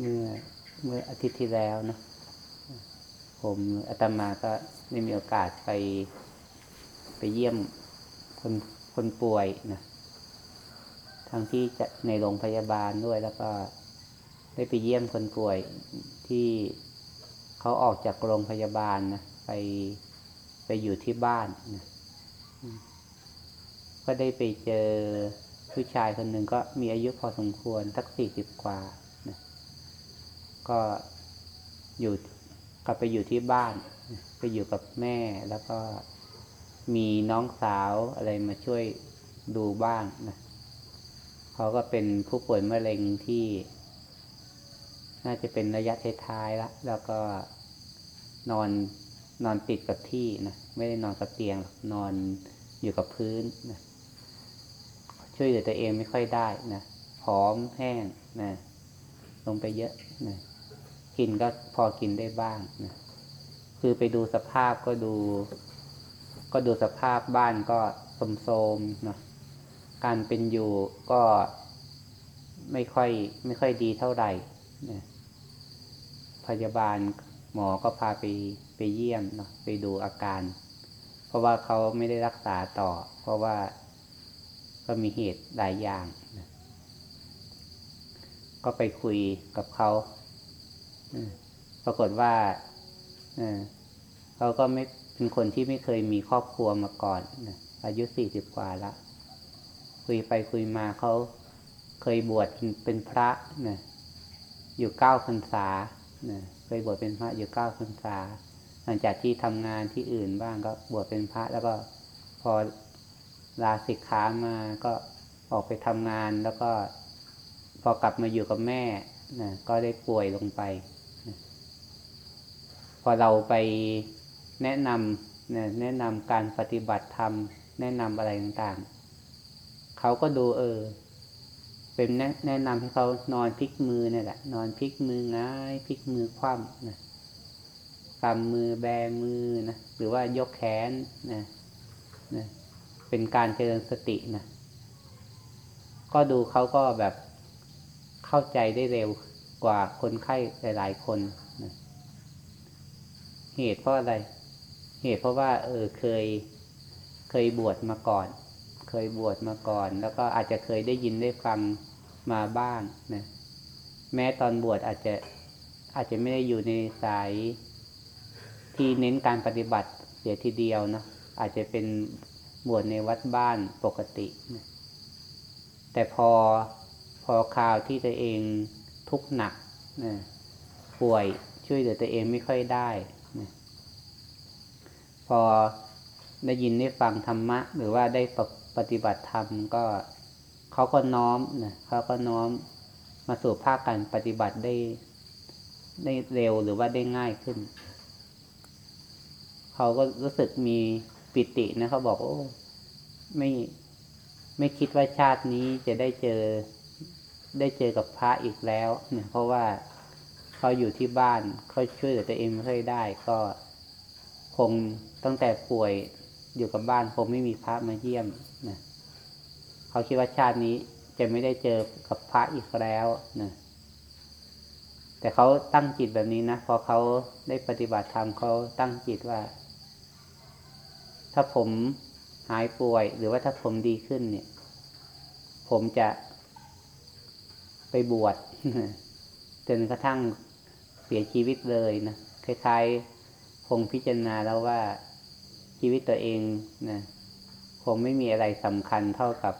เมื่อเมื่ออาทิตย์ที่แล้วนะผมอาตมาก็ได้มีโอกาสไปไปเยี่ยมคนคนป่วยนะทั้งที่จะในโรงพยาบาลด้วยแล้วก็ได้ไปเยี่ยมคนป่วยที่เขาออกจากโรงพยาบาลนะไปไปอยู่ที่บ้านนะก็ได้ไปเจอผู้ชายคนหนึ่งก็มีอายุพอสมควรสักสี่สิบกว่า ก็อยู่กลับไปอยู่ที่บ้านไปอยู่กับแม่แล้วก็มีน้องสาวอะไรมาช่วยดูบ้างนะเขาก็เป็นผู้ป่วยมะเร็งที่ น่าจะเป็นระยะท้ายๆแล้วแล้วก็นอนนอนติดกับที่นะไม่ได้นอนกับเตียงนอนอยู่กับพื้นนะช่วยเหลือตัวเองไม่ค่อยได้นะผอมแห้งนะลงไปเยอะนะ กินก็พอกินได้บ้างนะคือไปดูสภาพก็ดู ก็ดูสภาพบ้านก็โทรมๆนะการเป็นอยู่ก็ไม่ค่อยไม่ค่อยดีเท่าไหร่นะพยาบาลหมอก็พาไปไปเยี่ยมเนาะไปดูอาการ เพราะว่าเขาไม่ได้รักษาต่อ เพราะว่าก็มีเหตุหลายอย่างนะก็ไปคุยกับเขา ปรากฏว่าเขาก็ไม่เป็นคนที่ไม่เคยมีครอบครัวมาก่อนอายุสี่สิบกว่าละคุยไปคุยมาเขาเคยบวชเป็นพระนะอยู่เก้าพรรษานะเคยบวชเป็นพระอยู่เก้าพรรษา หลังจากที่ทำงานที่อื่นบ้างก็บวชเป็นพระ แล้วก็พอลาสิกขามาก็ออกไปทำงานแล้วก็พอกลับมาอยู่กับแม่นะก็ได้ป่วยลงไป พอเราไปแนะนำนะแนะนำการปฏิบัติธรรม แนะนำอะไรต่างๆ เขาก็ดูเออ เป็นแนะแนะนำให้เขานอนพลิกมือเนี่ยแหละ นอนพลิกมือง่ายพลิกมือคว่ำนะกำมือแบมือนะหรือว่ายกแขนนะนะเป็นการเจริญสตินะก็ดูเขาก็แบบเข้าใจได้เร็วกว่าคนไข้หลาย ๆ คน เหตุเพราะอะไร เหตุเพราะว่า เออเคยเคยบวชมาก่อน เคยบวชมาก่อน แล้วก็อาจจะเคยได้ยินได้ฟังมาบ้างนะแม้ตอนบวชอาจจะอาจจะไม่ได้อยู่ในสายที่เน้นการปฏิบัติเสียทีเดียวเนาะอาจจะเป็นบวชในวัดบ้านปกตินะแต่พอพอคราวที่ตัวเองทุกข์หนักนะป่วยช่วยเหลือตัวเองไม่ค่อยได้ พอได้ยินได้ฟังธรรมะ หรือว่าได้ปฏิบัติธรรมก็เขาก็น้อมนะเขาก็น้อมมาสู่ภาคการปฏิบัติได้ได้เร็วหรือว่าได้ง่ายขึ้น เขาก็รู้สึกมีปิตินะเขาบอกโอ้ไม่ไม่คิดว่าชาตินี้จะได้เจอได้เจอกับพระอีกแล้วเนี่ยเพราะว่าเขาอยู่ที่บ้านเขาช่วยเหลือตัวเองไม่ค่อยได้ ก็คง ตั้งแต่ป่วยอยู่กับบ้านคงไม่มีพระมาเยี่ยมนะเขาคิดว่าชาตินี้จะไม่ได้เจอกับพระอีกแล้วนะแต่เขาตั้งจิตแบบนี้นะพอเขาได้ปฏิบัติธรรมเขาตั้งจิตว่า ถ้าผมหายป่วย หรือว่าถ้าผมดีขึ้นเนี่ย ผมจะไปบวชจนกระทั่งเสียชีวิตเลยนะคล้ายๆคงพิจารณาแล้วว่า ชีวิตตัวเองนะคงไม่มีอะไรสำคัญเท่ากับ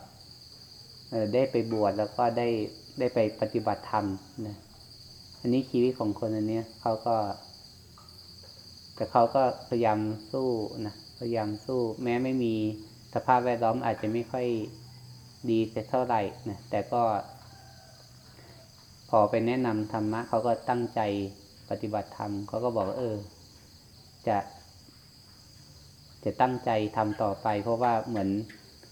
ได้ไปบวชแล้วก็ได้ได้ไปปฏิบัติธรรมนะอันนี้ชีวิตของคนอันเนี้ยเขาก็ แต่เขาก็พยายามสู้นะพยายามสู้ แม้ไม่มีสภาพแวดล้อมอาจจะไม่ค่อยดีแต่เท่าไหร่นะแต่ก็ พอไปแนะนำธรรมะเขาก็ตั้งใจปฏิบัติธรรมเขาก็บอกว่าเออ จะ จะตั้งใจทำต่อไป เพราะว่าเหมือน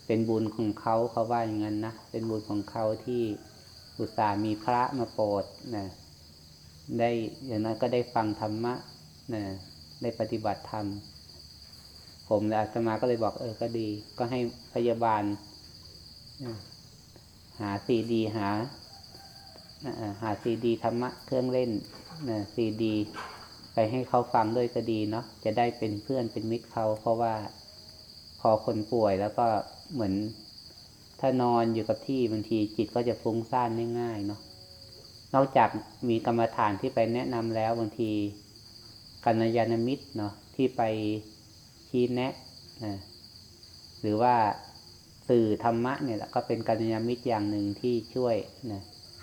เป็นบุญของเขาเขาว่าอย่างนั้นนะเป็นบุญของเขาที่อุตส่าห์มีพระมาโปรดนะได้อย่างนั้นก็ได้ฟังธรรมะนะได้ปฏิบัติธรรม ผมและอาตมาก็เลยบอกเออก็ดี ก็ให้พยาบาล หาซีดีหาหาซีดีธรรมะเครื่องเล่นนะซีดี ไปให้เขาฟังด้วยก็ดีเนาะจะได้เป็นเพื่อนเป็นมิตรเขาเพราะว่าพอคนป่วยแล้วก็เหมือน ถ้านอนอยู่กับที่บางทีจิตก็จะฟุ้งซ่านง่ายๆเนาะนอกจากมีกรรมฐานที่ไปแนะนำแล้วบางทีกัลยาณมิตรเนาะที่ไปชี้แนะนะหรือว่าสื่อธรรมะเนี่ยแหละก็เป็นกัลยาณมิตรอย่างหนึ่งที่ช่วยนะ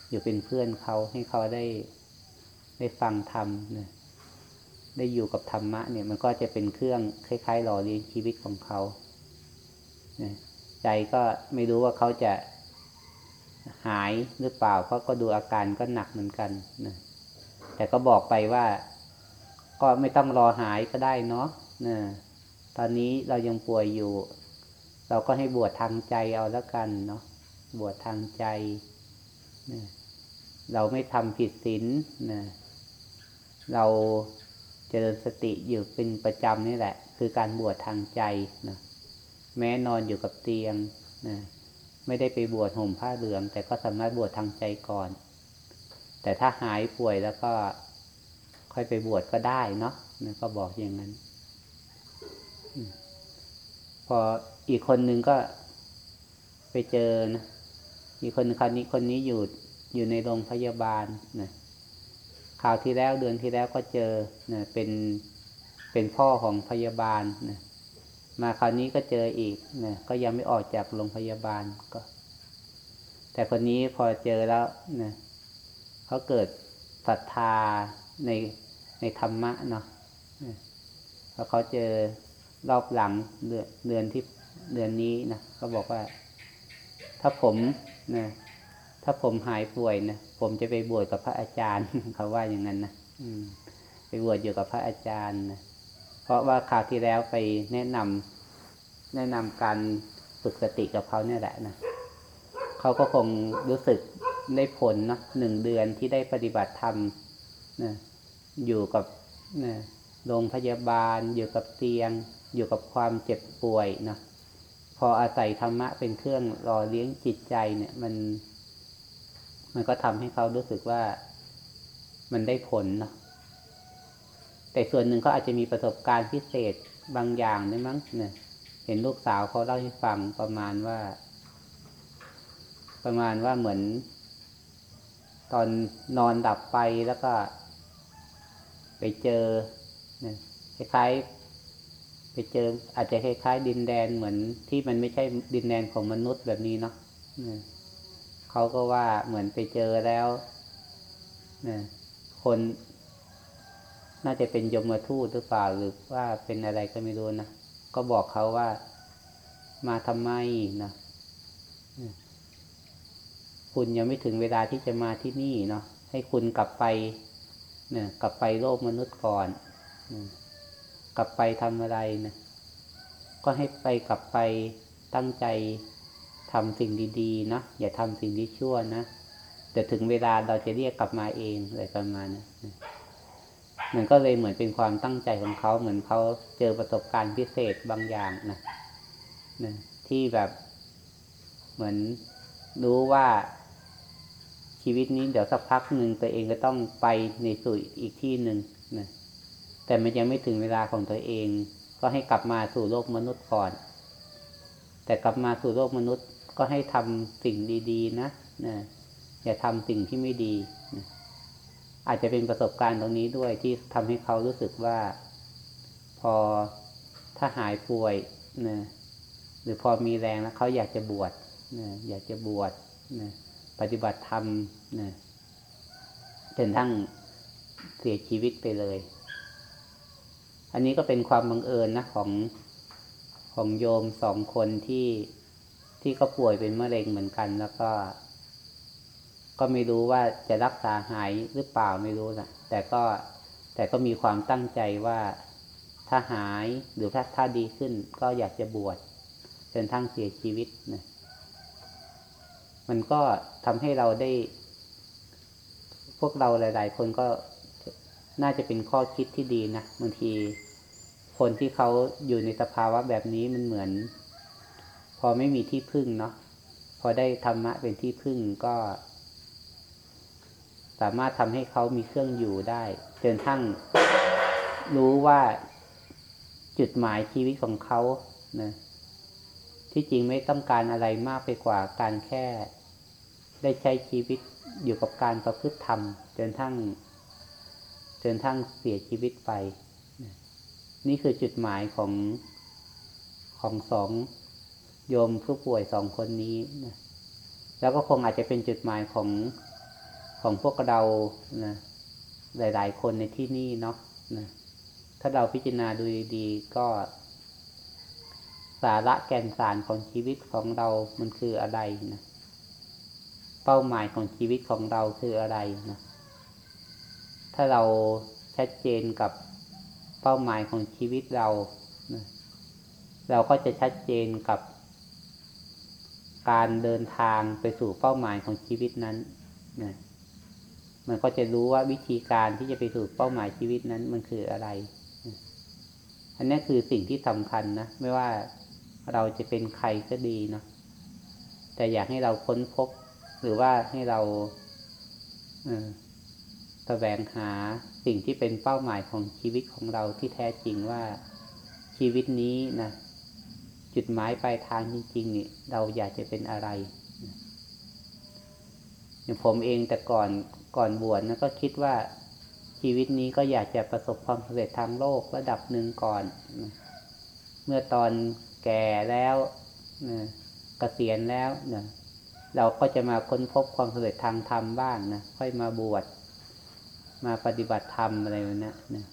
อยู่เป็นเพื่อนเขาให้เขาได้ได้ฟังธรรมนะ ได้อยู่กับธรรมะเนี่ยมันก็จะเป็นเครื่องคล้ายๆหล่อเลี้ยงชีวิตของเขาใจก็ไม่รู้ว่าเขาจะหายหรือเปล่าเพราะก็ดูอาการก็หนักเหมือนกันนะแต่ก็บอกไปว่า ก็ไม่ต้องรอหายก็ได้เนาะนะตอนนี้เรายังป่วยอยู่ เราก็ให้บวชทางใจเอาแล้วกันเนาะบวชทางใจนะเราไม่ทำผิดศีลนะเรา เจริญสติอยู่เป็นประจำนี่แหละ คือการบวชทางใจนะแม้นอนอยู่กับเตียงนะไม่ได้ไปบวชห่มผ้าเหลือง แต่ก็สามารถบวชทางใจก่อน แต่ถ้าหายป่วยแล้วก็ค่อยไปบวชก็ได้เนาะนะก็บอกอย่างนั้น พออีกคนนึงก็ไปเจอนะอีกคนคราวนี้คนนี้อยู่อยู่ในโรงพยาบาลนะ ราวที่แล้วเดือนที่แล้วก็เจอนะเป็นเป็นพ่อของพยาบาลนะมาคราวนี้ก็เจออีกนะก็ยังไม่ออกจากโรงพยาบาลก็ แต่คนนี้พอเจอแล้วนะเขาเกิดศรัทธาในในธรรมะเนาะพอเขาเจอรอบหลังเดือนเดือนที่เดือนนี้นะเขาบอกว่า ถ้าผมนะ ถ้าผมหายป่วยนะผมจะไปบวชกับพระอาจารย์เขาว่าอย่างนั้นนะอืม ไปบวชอยู่กับพระอาจารย์นะเพราะว่าคราวที่แล้วไปแนะนำแนะนำการฝึกสติกับเขาเนี่ยแหละนะเขาก็คงรู้สึกได้ผลเนาะหนึ่งเดือนที่ได้ปฏิบัติธรรมนะอยู่กับนะโรงพยาบาล อยู่กับเตียง อยู่กับความเจ็บป่วยนะพออาศัยธรรมะเป็นเครื่องรอเลี้ยงจิตใจเนี่ย มัน มันก็ทำให้เขารู้สึกว่ามันได้ผลเนาะแต่ส่วนหนึ่งก็อาจจะมีประสบการณ์พิเศษบางอย่างด้วยมั้งเนี่ยเห็นลูกสาวเขาเล่าให้ฟังประมาณว่า ประมาณว่าเหมือน ตอนนอนดับไปแล้วก็ ไปเจอเนี่ยคล้ายๆไปเจอ อาจจะคล้ายๆ ดินแดนเหมือนที่มันไม่ใช่ดินแดนของมนุษย์แบบนี้เนาะ เขาก็ว่าเหมือนไปเจอแล้วเนี่ยคนน่าจะเป็นยมทูตหรือเปล่าหรือว่าเป็นอะไรก็ไม่รู้นะก็บอกเขาว่ามาทำไมนะคุณยังไม่ถึงเวลาที่จะมาที่นี่เนาะให้คุณกลับไปเนี่ยกลับไปโลกมนุษย์ก่อนกลับไปทำอะไรนะก็ให้ไปกลับไปตั้งใจ ทำสิ่งดีๆนะอย่าทำสิ่งที่ชั่วนะแต่ถึงเวลาเราจะเรียกกลับมาเองอะไรประมาณนะมันก็เลยเหมือนเป็นความตั้งใจของเขาเหมือนเขาเจอประสบการณ์พิเศษบางอย่างนะนะที่แบบเหมือนรู้ว่าชีวิตนี้เดี๋ยวสักพักหนึ่งตัวเองก็ต้องไปในสู่อีกที่หนึ่งนะแต่มันยังไม่ถึงเวลาของตัวเอง ก็ให้กลับมาสู่โลกมนุษย์ก่อน แต่กลับมาสู่โลกมนุษย์ ก็ให้ทำสิ่งดีๆนะนะอย่าทำสิ่งที่ไม่ดีนะอาจจะเป็นประสบการณ์ตรงนี้ด้วยที่ทำให้เขารู้สึกว่า พอถ้าหายป่วยนะหรือพอมีแรงแล้วเขาอยากจะบวชนะอยากจะบวชนะปฏิบัติธรรมนะจนทั้งเสียชีวิตไปเลย อันนี้ก็เป็นความบังเอิญนะของของโยมสองคนที่ ที่ก็ป่วยเป็นมะเร็งเหมือนกัน แล้วก็ ก็ไม่รู้ว่าจะรักษาหายหรือเปล่าไม่รู้นะแต่ก็แต่ก็มีความตั้งใจว่าถ้าหายหรือถ้าถ้าดีขึ้น ก็อยากจะบวชจนทั้งเสียชีวิตนะมันก็ทำให้เราได้ พวกเราหลาย ๆ คนก็น่าจะเป็นข้อคิดที่ดีนะบางที คนที่เขาอยู่ในสภาวะแบบนี้มันเหมือน อไม่มีที่พึ่งเนาะพอได้ธรรมะเป็นที่พึ่งก็ สามารถทำให้เขามีเครื่องอยู่ได้จนทั้งรู้ว่าจุดหมายชีวิตของเขานะที่จริงไม่ต้องการอะไรมากไปกว่าการแค่ ได้ใช้ชีวิตอยู่กับการประพฤติธรรมจนทั้งจนทั้งเสียชีวิตไปนะนี่คือจุดหมายของของสอง โยมผู้ป่วยสองคนนี้นะแล้วก็คงอาจจะเป็นจุดหมายของของพวกเรานะหลาย ๆ คนในที่นี่เนาะนะถ้าเราพิจารณาดูดีๆก็ สาระแก่นสารของชีวิตของเรามันคืออะไรนะเป้าหมายของชีวิตของเราคืออะไรนะถ้าเราชัดเจนกับเป้าหมายของชีวิตเรานะเราก็จะชัดเจนกับ การเดินทางไปสู่เป้าหมายของชีวิตนั้นนะมันก็จะรู้ว่าวิธีการที่จะไปสู่เป้าหมายชีวิตนั้นมันคืออะไร อันนี้คือสิ่งที่สำคัญนะ ไม่ว่าเราจะเป็นใครก็ดีเนาะ แต่อยากให้เราค้นพบ หรือว่าให้เราแสวงหาสิ่งที่เป็นเป้าหมายของชีวิตของเราที่แท้จริงว่าชีวิตนี้นะ จุดหมายปลายทางจริง ๆ นี่เราอยากจะเป็นอะไรอย่างผมเองแต่ก่อนก่อนบวชนะก็คิดว่าชีวิตนี้ก็อยากจะประสบความสำเร็จทางโลกระดับหนึ่งก่อน เมื่อตอนแก่แล้วนะเกษียณแล้วนะเราก็จะมาค้นพบความสำเร็จทางธรรมบ้างนะค่อยมาบวชมาปฏิบัติธรรมอะไรแบบนี้นะ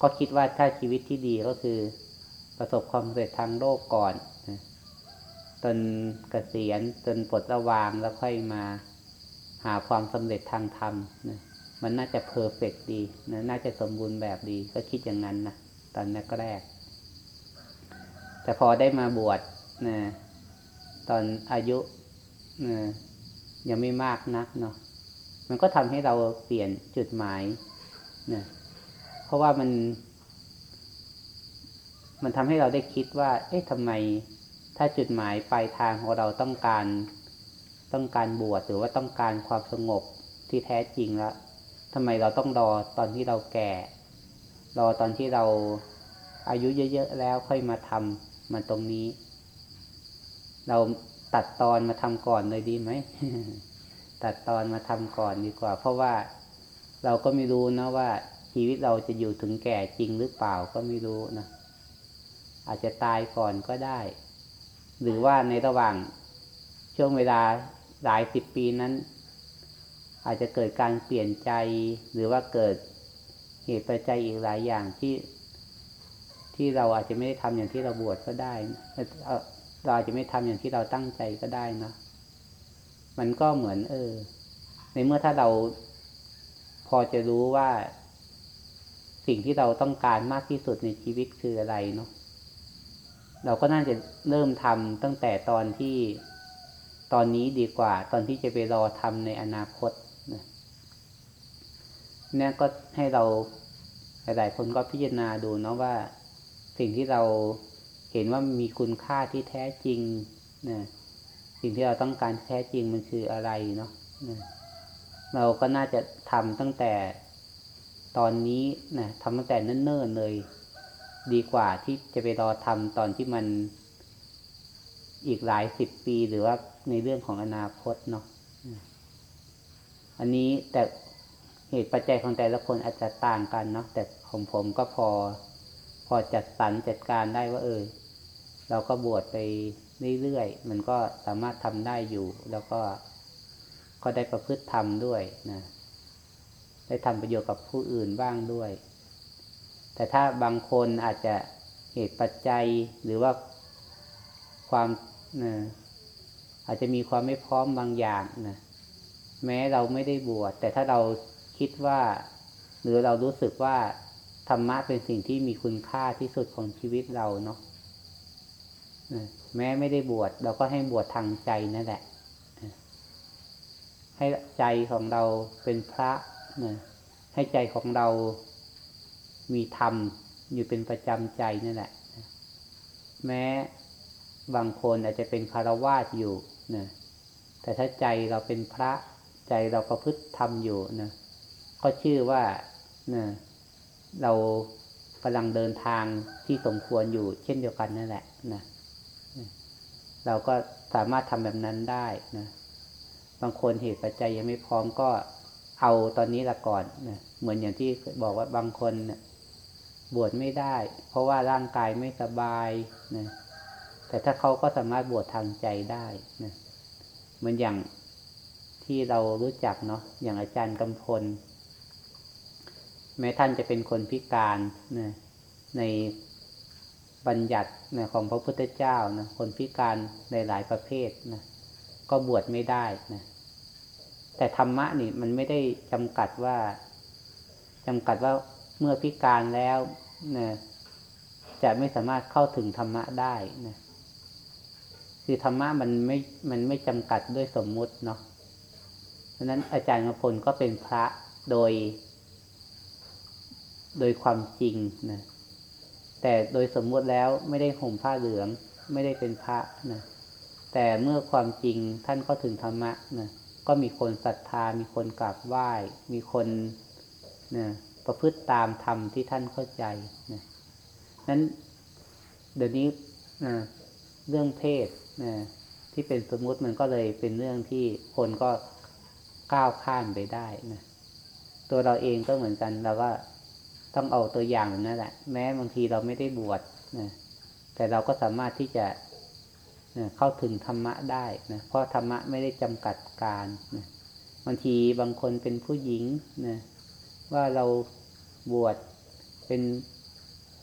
ก็คิดว่าถ้าชีวิตที่ดีก็คือ ประสบความสำเร็จทางโลกก่อนจนเกษียณจนปลดระวางแล้วค่อยมาหาความสำเร็จทางธรรมนะมันน่าจะเพอร์เฟกดีนะน่าจะสมบูรณ์แบบดี ก็คิดอย่างนั้นนะตอนแรกแต่พอได้มาบวชนะตอนอายุนะยังไม่มากนักเนาะมันก็ทำให้เราเปลี่ยนจุดหมายนะเพราะว่ามัน มันทำให้เราได้คิดว่า เอ๊ะทำไม ถ้าจุดหมายปลายทางของเราต้องการต้องการบวชหรือว่าต้องการความสงบที่แท้จริงแล้วทำไมเราต้องรอตอนที่เราแก่ รอตอนที่เราอายุเยอะๆแล้วค่อยมาทำมาตรงนี้ เราตัดตอนมาทำก่อนเลยดีไหม ตัดตอนมาทำก่อนดีกว่า เพราะว่าเราก็ไม่รู้นะว่าชีวิตเราจะอยู่ถึงแก่จริงหรือเปล่าก็ไม่รู้นะ อาจจะตายก่อนก็ได้ หรือว่าในระหว่างช่วงเวลาหลายสิบปีนั้น อาจจะเกิดการเปลี่ยนใจ หรือว่าเกิดเหตุปัจจัยอีกหลายอย่างที่ ที่เราอาจจะไม่ได้ทำอย่างที่เราบวชก็ได้เราอาจจะไม่ทำอย่างที่เราตั้งใจก็ได้นะมันก็เหมือน เออ ในเมื่อถ้าเราพอจะรู้ว่าสิ่งที่เราต้องการมากที่สุดในชีวิตคืออะไรเนาะ เราก็น่าจะเริ่มทำตั้งแต่ตอนที่ตอนนี้ดีกว่า ตอนที่จะไปรอทำในอนาคตนะเนี่ยก็ให้เราหลายๆคนก็พิจารณาดูเนาะว่า สิ่งที่เราเห็นว่ามีคุณค่าที่แท้จริงนะสิ่งที่เราต้องการแท้จริงมันคืออะไรเนาะนะเราก็น่าจะทำตั้งแต่ตอนนี้นะทำตั้งแต่เนิ่นๆเลย ดีกว่าที่จะไปรอทำตอนที่มันอีกหลายสิบปีหรือว่าในเรื่องของอนาคตเนาะอันนี้แต่เหตุปัจจัยของแต่ละคนอาจจะต่างกันเนาะแต่ของผมก็พอ พอจัดสรรจัดการได้ว่า เออ เราก็บวชไปเรื่อยๆมันก็สามารถทำได้อยู่ แล้วก็ก็ได้ประพฤติธรรมด้วยนะได้ทำประโยชน์กับผู้อื่นบ้างด้วย แต่ถ้าบางคนอาจจะเหตุปัจจัยหรือว่าความนะอาจจะมีความไม่พร้อมบางอย่างนะแม้เราไม่ได้บวชแต่ถ้าเราคิดว่า หรือเรารู้สึกว่าธรรมะเป็นสิ่งที่มีคุณค่าที่สุดของชีวิตเราเนาะแม้ไม่ได้บวชเราก็ให้บวชทางใจนั่นแหละ ให้ใจของเราเป็นพระนะให้ใจของเรา มีธรรมอยู่เป็นประจำใจนั่นแหละ แม้บางคนอาจจะเป็นคารวาสอยู่นะแต่ถ้าใจเราเป็นพระใจเราประพฤติธรรมอยู่นะก็ชื่อว่านะเรากำลังเดินทางที่สมควรอยู่ เช่นเดียวกันนั่นแหละนะเราก็สามารถทำแบบนั้นได้นะบางคนเหตุปัจจัยยังไม่พร้อมก็เอาตอนนี้ละก่อนนะเหมือนอย่างที่บอกว่าบางคนนะ บวชไม่ได้ เพราะว่าร่างกายไม่สบายนะแต่ถ้าเขาก็สามารถบวชทางใจได้นะเหมือนอย่างที่เรารู้จักเนาะอย่างอาจารย์กำพล แม้ท่านจะเป็นคนพิการนะในบัญญัตินะของพระพุทธเจ้านะคนพิการในหลายประเภทนะก็บวชไม่ได้นะแต่ธรรมะนี่มันไม่ได้จำกัดว่าจำกัดว่า เมื่อพิการแล้วนะจะไม่สามารถเข้าถึงธรรมะได้นะคือธรรมะมันไม่ มันไม่จำกัดด้วยสมมุติเนาะเพราะนั้นอาจารย์กพลก็เป็นพระโดย โดยความจริงนะแต่โดยสมมุติแล้วไม่ได้ห่มผ้าเหลือง ไม่ได้เป็นพระนะแต่เมื่อความจริงท่านก็ถึงธรรมะนะก็มีคนศรัทธา มีคนกราบไหว้ มีคนนะ ประพฤติตามธรรมที่ท่านเข้าใจนะนั้นเดี๋ยวนี้นะเรื่องเพศนะที่เป็นสมมุติมันก็เลยเป็นเรื่องที่คนก็ก้าวข้ามไปได้นะตัวเราเองก็เหมือนกันเราก็ต้องเอาตัวอย่างนั่นแหละ แม้บางทีเราไม่ได้บวชนะแต่เราก็สามารถที่จะนะเข้าถึงธรรมะได้นะเพราะธรรมะไม่ได้จำกัดการนะบางทีบางคนเป็นผู้หญิงนะ ว่าเราบวชเป็น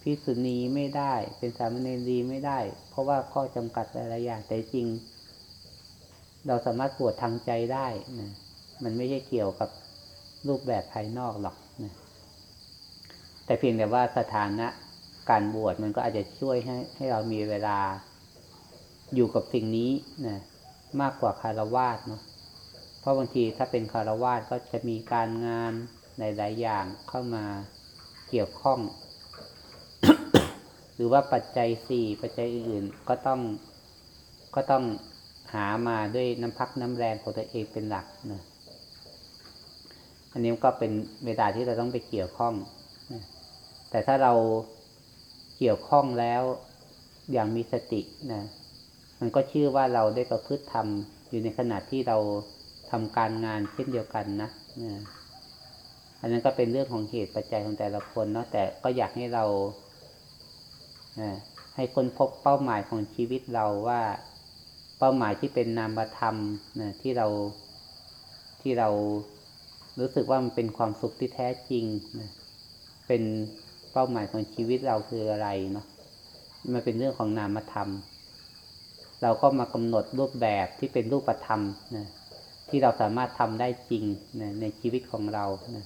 พิสุณีไม่ได้ เป็นสามเณรีไม่ได้ เพราะว่าข้อจำกัดหลายอย่างแต่จริง เราสามารถบวชทางใจได้นะมันไม่ใช่เกี่ยวกับรูปแบบภายนอกหรอกนะแต่เพียงแต่ว่าสถานะการบวชมันก็อาจจะช่วยให้ ให้เรามีเวลาอยู่กับสิ่งนี้นะมากกว่าคารวาสเนาะเพราะบางทีถ้าเป็นคารวาสก็จะมีการงาน ในหลายอย่างเข้ามาเกี่ยวข้อง หรือว่าปัจจัยสี่ปัจจัยอื่นก็ต้องก็ต้องหามาด้วยน้ำพักน้ำแรงของตัวเองเป็นหลักนะอันนี้ก็เป็นเวลาที่เราต้องไปเกี่ยวข้องนะแต่ถ้าเราเกี่ยวข้องแล้วอย่างมีสตินะมันก็ชื่อว่าเราได้ประพฤติธรรมอยู่ในขณะที่เราทำการงานเช่นเดียวกันนะนะ อันนั้นก็เป็นเรื่องของเหตุปัจจัยของแต่ละคนเนาะแต่ก็อยากให้เราให้คนพบเป้าหมายของชีวิตเราว่าเป้าหมายที่เป็นนามธรรมนะที่เราที่เรารู้สึกว่ามันเป็นความสุขที่แท้จริงนะเป็นเป้าหมายของชีวิตเราคืออะไรเนาะมันเป็นเรื่องของนามธรรม เราก็มากำหนดรูปแบบที่เป็นรูปธรรมนะที่เราสามารถทำได้จริงนะในชีวิตของเรานะ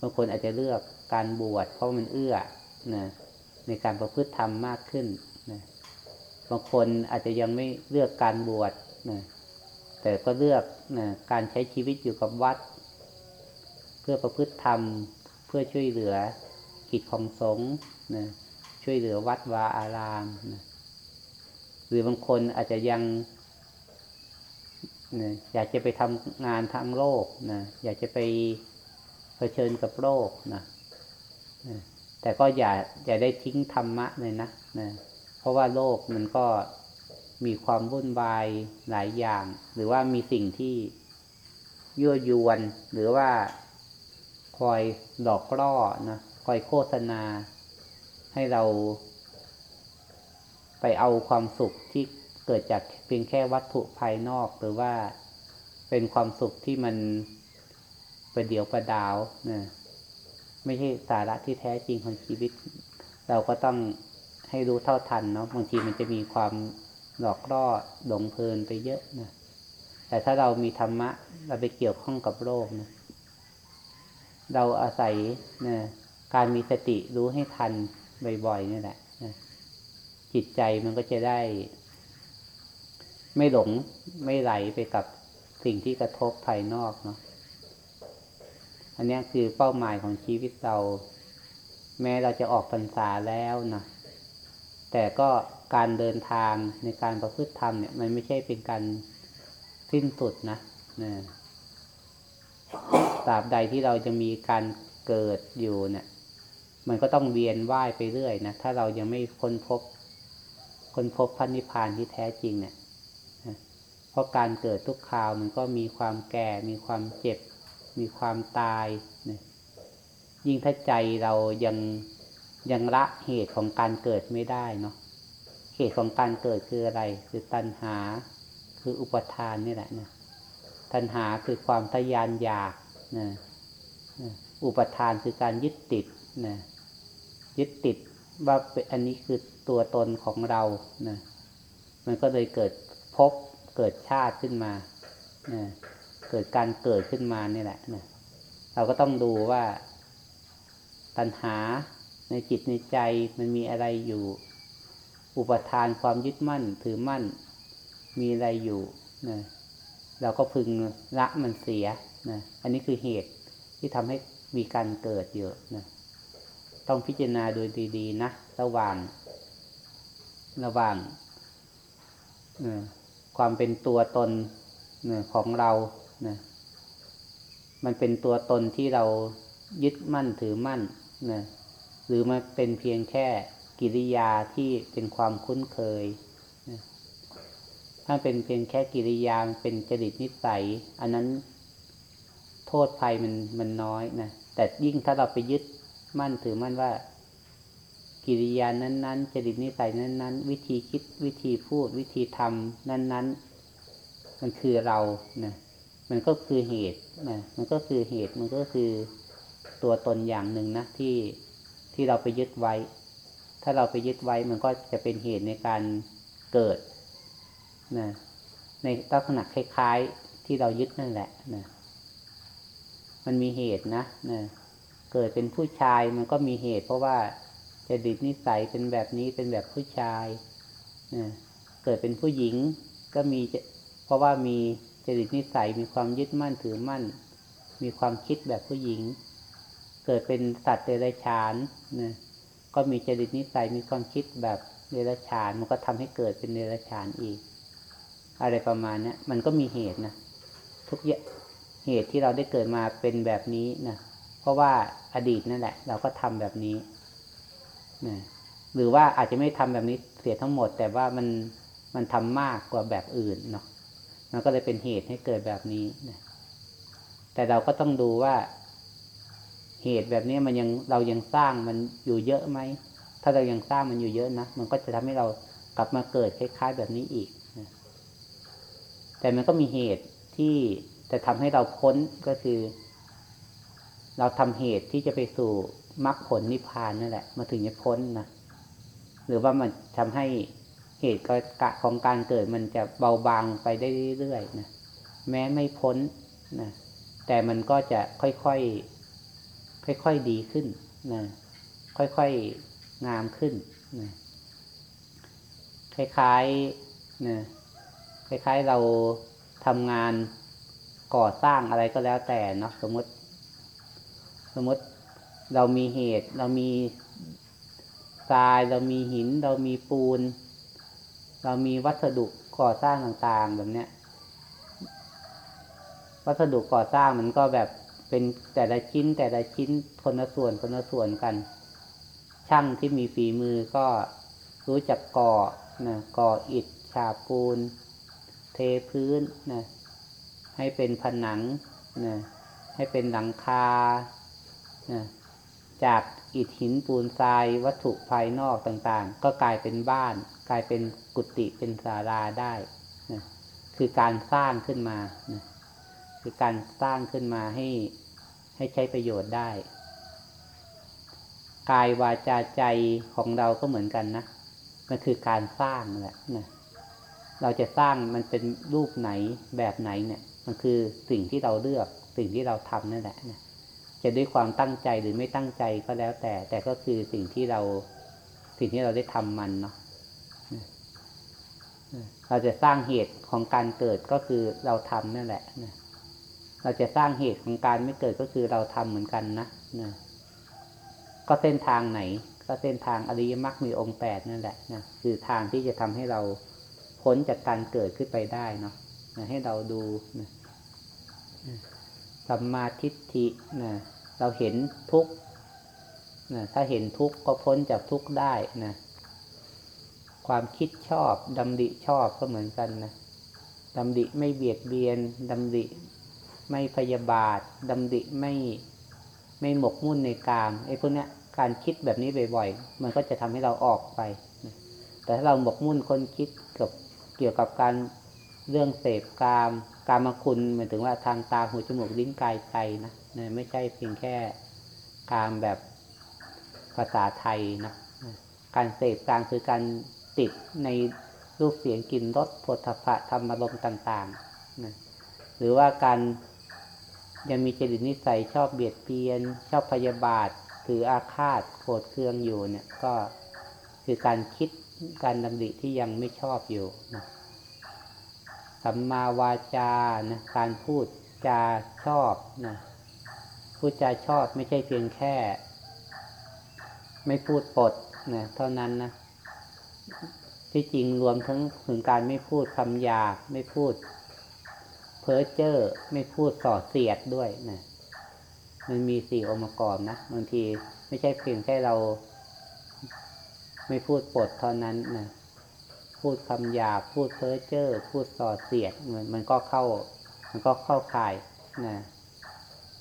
บางคนอาจจะเลือกการบวชเพราะมันเอื้อนะในการประพฤติธรรมมากขึ้นนะบางคนอาจจะยังไม่เลือกการบวชนะแต่ก็เลือกนะการใช้ชีวิตอยู่กับวัด เพื่อประพฤติธรรม เพื่อช่วยเหลือกิจของสงฆ์นะช่วยเหลือวัดวาอารามนะหรือบางคนอาจจะยังนะอยากจะไปทำงานทางโลกนะอยากจะไป เผชิญกับโลกนะนะแต่ก็อย่าอย่าได้ทิ้งธรรมะเลยนะนะ เพราะว่าโลกมันก็มีความวุ่นวายหลายอย่าง หรือว่ามีสิ่งที่ยั่วยวน หรือว่าคอยหลอกล่อนะคอยโฆษณา ให้เรา ไปเอาความสุขที่เกิดจากเพียงแค่วัตถุภายนอก หรือว่าเป็นความสุขที่มัน ประเดี๋ยวประดาวนะไม่ใช่สาระที่แท้จริงของชีวิต เราก็ต้องให้รู้เท่าทันเนาะบางทีมันจะมีความหลอกล่อหลงเพลินไปเยอะนะแต่ถ้าเรามีธรรมะ เราไปเกี่ยวข้องกับโลกนะเราอาศัยนะการมีสติรู้ให้ทันบ่อยๆนี่แหละนะจิตใจมันก็จะได้ ไม่หลงไม่ไหลไปกับสิ่งที่กระทบภายนอกเนาะ อันนี้คือเป้าหมายของชีวิตเรา แม้เราจะออกพรรษาแล้วนะแต่ก็การเดินทางในการประพฤติธรรมเนี่ย มันไม่ใช่เป็นการสิ้นสุดนะนะตราบใดที่เราจะมีการเกิดอยู่เนี่ย มันก็ต้องเวียนว่ายไปเรื่อยนะถ้าเรายังไม่ค้นพบ ค้นพบพันนิพพานที่แท้จริงเนี่ยเพราะการเกิดทุกคราวมันก็มีความแก่ มีความเจ็บ มีความตายนะยิ่งถ้าใจเรายังยังละเหตุของการเกิดไม่ได้เนาะเหตุของการเกิดคืออะไร คือตัณหา คืออุปทานนี่แหละนะตัณหาคือความทะยานอยากนะอุปทานคือการยึดติดนะยึดติดว่าเป็นอันนี้คือตัวตนของเรานะมันก็เลยเกิดภพเกิดชาติขึ้นมานะ เกิดการเกิดขึ้นมานี่แหละนะเราก็ต้องดูว่า ตัณหาในจิตในใจมันมีอะไรอยู่ อุปทานความยึดมั่น ถือมั่น มีอะไรอยู่นะเราก็พึงละมันเสียนะอันนี้คือเหตุที่ทำให้มีการเกิดเยอะนะต้องพิจารณาโดยดีๆนะระหว่าง ระหว่างความเป็นตัวตนของเรา นะมันเป็นตัวตนที่เรายึดมั่นถือมั่นนะหรือมันเป็นเพียงแค่กิริยาที่เป็นความคุ้นเคยนะถ้าเป็นเพียงแค่กิริยาเป็นจริตนิสัย อันนั้นโทษภัยมันมันน้อยนะแต่ยิ่งถ้าเราไปยึดมั่นถือมั่นว่า กิริยานั้น ๆ จริตนิสัยนั้น ๆ วิธีคิดวิธีพูดวิธีทำนั้น ๆ มันคือเรานะ มันก็คือเหตุนะมันก็คือเหตุมันก็คือตัวตนอย่างหนึ่งนะที่ที่เราไปยึดไว้ ถ้าเราไปยึดไว้มันก็จะเป็นเหตุในการเกิดนะในลักษณะคล้าย ๆที่เรายึดนั่นแหละนะมันมีเหตุนะนะเกิดเป็นผู้ชายมันก็มีเหตุ เพราะว่าจริตนิสัยเป็นแบบนี้เป็นแบบผู้ชายนะเกิดเป็นผู้หญิงก็มีเพราะว่ามี ริตนิสัยมีความยึดมั่นถือมั่น มีความคิดแบบผู้หญิง เกิดเป็นสัตว์เดรัจฉานนะก็มีจริตนิสัยมีความคิดแบบเดรัจฉาน มันก็ทำให้เกิดเป็นเดรัจฉานอีก อะไรประมาณนี้มันก็มีเหตุนะทุกเหตุที่เราได้เกิดมาเป็นแบบนี้นะเพราะว่าอดีตนั่นแหละ เราก็ทำแบบนี้นะหรือว่าอาจจะไม่ทำแบบนี้เสียทั้งหมด แต่ว่ามันมันทำมากกว่าแบบอื่นเนาะ มันก็เลยเป็นเหตุให้เกิดแบบนี้นะแต่เราก็ต้องดูว่า เหตุแบบนี้มันยังเรายังสร้างมันอยู่เยอะไหม ถ้าเรายังสร้างมันอยู่เยอะนะ มันก็จะทำให้เรากลับมาเกิดคล้าย ๆ แบบนี้อีกนะแต่มันก็มีเหตุที่จะทำให้เราพ้นก็คือ เราทำเหตุที่จะไปสู่มรรคผลนิพพานนั่นแหละมาถึงจะพ้นนะ หรือว่ามันทำให้ เหตุกะของการเกิดมันจะเบาบางไปได้เรื่อยๆนะแม้ไม่พ้นนะแต่มันก็จะค่อยๆค่อยๆดีขึ้นนะค่อยๆงามขึ้นนะคล้ายๆนะคล้ายๆเราทำงานก่อสร้างอะไรก็แล้วแต่เนาะสมมติ สมมติเรามีเหตุ เรามีทรายเรามีหิน เรามีปูน เรามีวัสดุก่อสร้างต่างๆแบบเนี้ย วัสดุก่อสร้างมันก็แบบเป็นแต่ละชิ้นแต่ละชิ้นคนละส่วนคนละส่วนกัน ช่างที่มีฝีมือก็รู้จักก่อนะก่ออิฐฉาบปูน เทพื้นนะให้เป็นผนังนะให้เป็นหลังคานะจากอิฐหินปูนทรายวัตถุภายนอกต่างๆ ก็กลายเป็นบ้าน กลายเป็นกุฏิเป็นศาลาได้นะคือการสร้างขึ้นมานะคือการสร้างขึ้นมาให้ให้ใช้ประโยชน์ได้ กายวาจาใจของเราก็เหมือนกันนะมันคือการสร้างแหละนะเราจะสร้างมันเป็นรูปไหนแบบไหนเนี่ย มันคือสิ่งที่เราเลือกสิ่งที่เราทำนั่นแหละนะจะด้วยความตั้งใจหรือไม่ตั้งใจก็แล้วแต่ แต่ก็คือสิ่งที่เราสิ่งที่เราได้ทำมันเนาะ เราจะสร้างเหตุของการเกิดก็คือเราทำนั่นแหละนะเราจะสร้างเหตุของการไม่เกิดก็คือเราทำเหมือนกันนะนะก็เส้นทางไหน ก็เส้นทางอริยมรรคมีองค์แปดนั่นแหละนะคือทางที่จะทำให้เราพ้นจากการเกิดขึ้นไปได้เนาะนะให้เราดูนะสัมมาทิฏฐินะเราเห็นทุกข์นะถ้าเห็นทุกข์ก็พ้นจากทุกข์ได้นะ ความคิดชอบดำริชอบก็เหมือนกันนะดำริไม่เบียดเบียนดำริไม่พยาบาทดำริไม่ไม่หมกมุ่นในกามไอ้พวกเนี้ยการคิดแบบนี้บ่อยๆ มันก็จะทำให้เราออกไป แต่ถ้าเราหมกมุ่นคนคิดกับเกี่ยวกับการเรื่องเสพกาม กามคุณหมายถึงว่าทางตาหูจมูกลิ้นกายใจนะนะไม่ใช่เพียงแค่กามแบบภาษาไทยนะนะการเสพกามคือการ ติดในรูปเสียงกลิ่นรสผลพะธรรมารมณ์ต่างๆนะหรือว่าการยังมีจริตนิสัยชอบเบียดเบียน ชอบพยาบาทถืออาฆาตโกรธเคืองอยู่เนี่ย ก็คือการคิดการดำริที่ยังไม่ชอบอยู่นะสัมมาวาจานะการพูดจาชอบนะพูดจาชอบไม่ใช่เพียงแค่ ไม่พูดปดนะเท่านั้นนะ ที่จริงรวมทั้งถึงการไม่พูดคำหยาบไม่พูด เพ้อเจ้อไม่พูดส่อเสียดด้วยนะมันมีสี่องค์ประกอบนะบางทีไม่ใช่เพียงแค่เรา ไม่พูดปดเท่านั้นนะพูดคำหยาบพูดเพ้อเจ้อพูดส่อเสียดมันมันก็เข้า มันก็เข้าข่ายนะ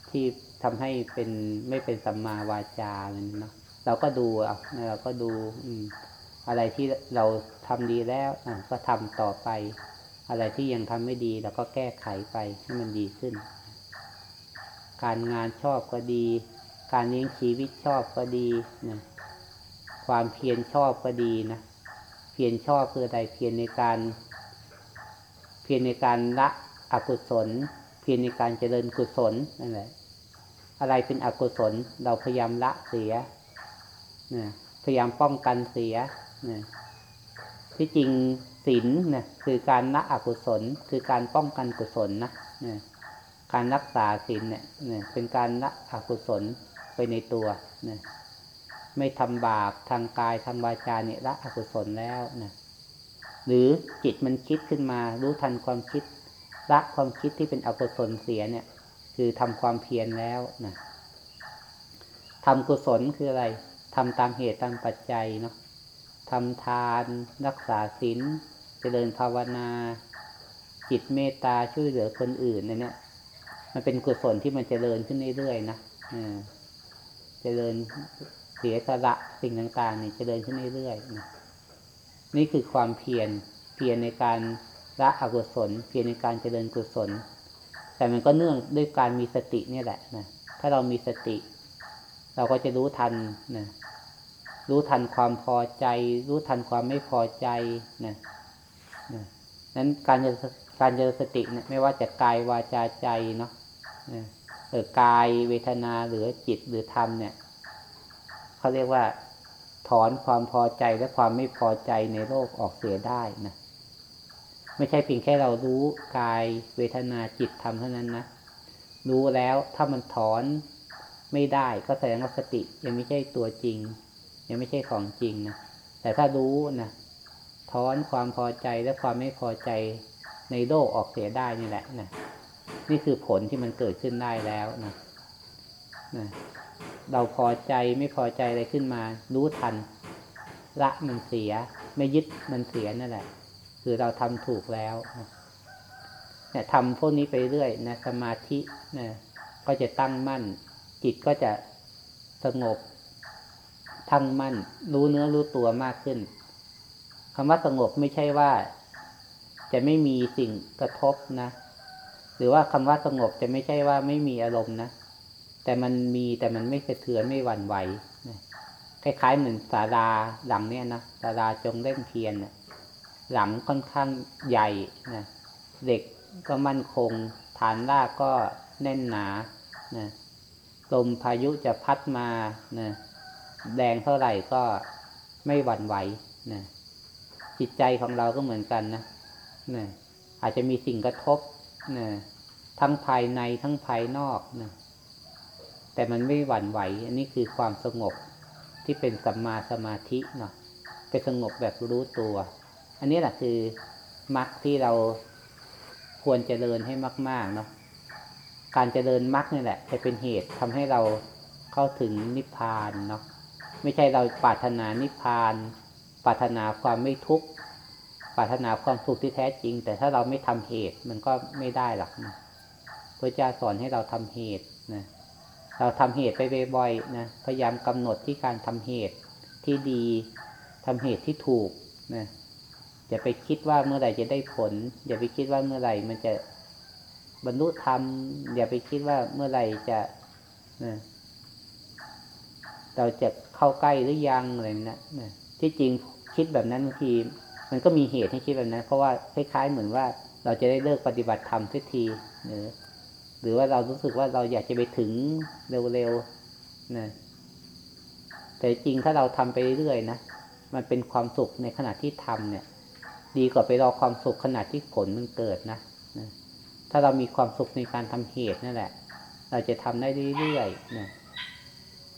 ที่ทำให้เป็นไม่เป็นสัมมาวาจามันเนาะเราก็ดูเอาเราก็ดู อืม อะไรที่เราทำดีแล้วอะก็ทำต่อไป อะไรที่ยังทำไม่ดีเราก็แก้ไขไปให้มันดีขึ้น การงานชอบก็ดี การเลี้ยงชีวิตชอบก็ดีนะความเพียรชอบก็ดีนะเพียรชอบคืออะไรเพียรในการ เพียรในการละอกุศล เพียรในการเจริญกุศลนั่นแหละอะไรเป็นอกุศลเราพยายามละเสียนะพยายามป้องกันเสีย นะที่จริงศีลนะคือการละอกุศล คือการป้องกันกุศลนะนะการรักษาศีลเนี่ยนะเป็นการละอกุศลไปในตัวนะไม่ทำบาปทางกายทางวาจาเนี่ยละอกุศลแล้วนะหรือจิตมันคิดขึ้นมารู้ทันความคิดละความคิดที่เป็นอกุศลเสียเนี่ย คือทำความเพียรแล้วนะทำกุศลคืออะไรทำตามเหตุตามปัจจัยเนาะ ทำทาน รักษาศีลเจริญภาวนา จิตเมตตาช่วยเหลือคนอื่นเนี่ยมันเป็นกุศลที่มันเจริญขึ้นเรื่อยๆนะเจริญเสียสละสิ่งต่างๆเนี่ยเจริญขึ้นเรื่อยๆนะนี่คือความเพียรเพียรในการละอกุศล เพียรในการเจริญกุศล แต่มันก็เนื่องด้วยการมีสติเนี่ยแหละนะถ้าเรามีสติ เราก็จะรู้ทันนะ รู้ทันความพอใจ รู้ทันความไม่พอใจนะนะนั้นการการเจริญสติเนี่ยไม่ว่าจะกายวาจาใจเนาะเออกายเวทนาหรือจิตหรือธรรมเนี่ยเขาเรียกว่า ถอนความพอใจและความไม่พอใจในโลกออกเสียได้นะไม่ใช่เพียงแค่เรารู้กายเวทนาจิตธรรมเท่านั้นนะรู้แล้วถ้ามันถอนไม่ได้ก็แสดงว่าสติยังไม่ใช่ตัวจริง ยังไม่ใช่ของจริงนะแต่ถ้ารู้นะถอนความพอใจและความไม่พอใจในโลกออกเสียได้นี่แหละนะนี่คือผลที่มันเกิดขึ้นได้แล้วนะนะเราพอใจไม่พอใจอะไรขึ้นมา รู้ทัน ละมันเสีย ไม่ยึดมันเสียนั่นแหละ คือเราทำถูกแล้วเนี่ยทำพวกนี้ไปเรื่อยนะสมาธินะก็จะตั้งมั่น จิตก็จะสงบ ทั้งมั่น รู้เนื้อรู้ตัวมากขึ้นคำว่าสงบไม่ใช่ว่า จะไม่มีสิ่งกระทบนะ หรือว่าคำว่าสงบจะไม่ใช่ว่าไม่มีอารมณ์นะแต่มันมีแต่มันไม่สะเทือนไม่หวั่นไหวคล้ายๆเหมือนศาลาหลังเนี้ยนะศาลาจงเล่นเทียนนะหลังค่อนข้างใหญ่นะเด็กก็มั่นคง ฐานรากก็แน่นหนานะลมพายุจะพัดมานะ แดงเท่าไหร่ก็ไม่หวั่นไหวนะจิตใจของเราก็เหมือนกันนะนะอาจจะมีสิ่งกระทบนะทั้งภายในทั้งภายนอกนะแต่มันไม่หวั่นไหว อันนี้คือความสงบที่เป็นสัมมาสมาธิเนาะเป็นสงบแบบรู้ตัว อันนี้แหละคือมรรคที่เราควรเจริญให้มาก ๆ เนาะการเจริญมรรคนี่แหละ จะเป็นเหตุทำให้เราเข้าถึงนิพพานเนาะ ไม่ใช่เราปรารถนานิพพาน ปรารถนาความไม่ทุกข์ปรารถนาความสุขที่แท้จริง แต่ถ้าเราไม่ทำเหตุมันก็ไม่ได้หรอกนะพระเจ้าสอนให้เราทำเหตุนะเราทำเหตุไปบ่อยๆนะพยายามกำหนดที่การทำเหตุที่ดีทำเหตุที่ถูกนะอย่าไปคิดว่าเมื่อไหร่จะได้ผล อย่าไปคิดว่าเมื่อไหร่มันจะบรรลุธรรม อย่าไปคิดว่าเมื่อไหร่จะนะเราจะ เข้าใกล้หรือยังอะไรนะนะที่จริงคิดแบบนั้นบางทีมันก็มีเหตุให้คิดแบบนั้น เพราะว่าคล้ายๆเหมือนว่าเราจะได้เลิกปฏิบัติธรรมสักทีหรือหรือว่าเรารู้สึกว่าเราอยากจะไปถึงเร็วๆนะแต่จริงถ้าเราทำไปเรื่อยๆนะมันเป็นความสุขในขณะที่ทำเนี่ย ดีกว่าไปรอความสุขขณะที่ผลมันเกิดนะนะถ้าเรามีความสุขในการทำเหตุนั่นแหละ เราจะทำได้เรื่อยๆนะ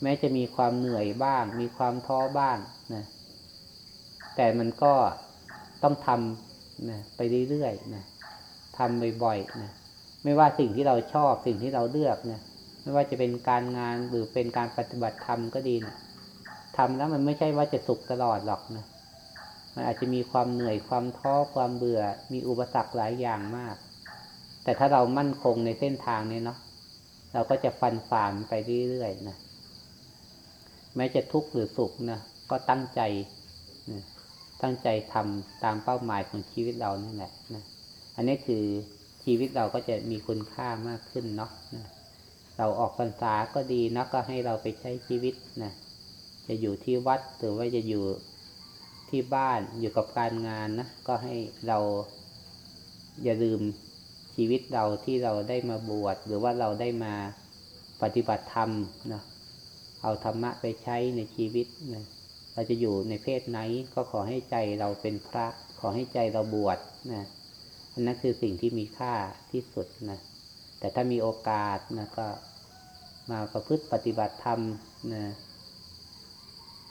แม้จะมีความเหนื่อยบ้าง มีความท้อบ้างนะแต่มันก็ต้องทำนะไปเรื่อยๆนะทำบ่อยๆนะไม่ว่าสิ่งที่เราชอบสิ่งที่เราเลือกนะไม่ว่าจะเป็นการงานหรือเป็นการปฏิบัติธรรมก็ดีนะทำแล้วมันไม่ใช่ว่าจะสุขตลอดหรอกนะมันอาจจะมีความเหนื่อยความท้อความเบื่อ มีอุปสรรคหลายอย่างมาก แต่ถ้าเรามั่นคงในเส้นทางนี้เนาะเราก็จะฟันฝ่านไปเรื่อยๆนะ แม้จะทุกข์หรือสุขนะก็ตั้งใจตั้งใจทำตามเป้าหมายของชีวิตเรานี่แหละนะอันนี้คือชีวิตเราก็จะมีคุณค่ามากขึ้นเนาะนะเราออกพรรษาก็ดีนะก็ให้เราไปใช้ชีวิตนะจะอยู่ที่วัดหรือว่าจะอยู่ที่บ้านอยู่กับการงานนะก็ให้เราอย่าลืมชีวิตเราที่เราได้มาบวชหรือว่าเราได้มาปฏิบัติธรรมนะ เอาธรรมะไปใช้ในชีวิตนะเราจะอยู่ในเพศไหนก็ขอให้ใจเราเป็นพระ ขอให้ใจเราบวชนะอันนั้นคือสิ่งที่มีค่าที่สุดนะแต่ถ้ามีโอกาสนะก็มาประพฤติปฏิบัติธรรมนะ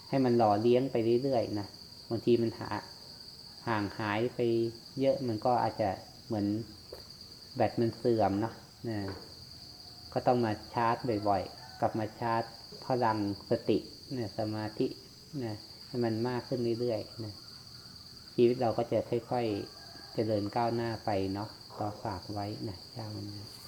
ให้มันหล่อเลี้ยงไปเรื่อยๆนะบางทีมันหาห่างหายไปเยอะมันก็อาจจะเหมือนแบตมันเสื่อมเนาะนะก็ต้องมาชาร์จบ่อยๆ กลับมาชาร์จ พลังสติเนี่ยสมาธินะให้มันมากขึ้นเรื่อยๆนะชีวิตเราก็จะค่อยๆเจริญก้าวหน้าไปเนาะก็ฝากไว้นะเจ้ามันนะ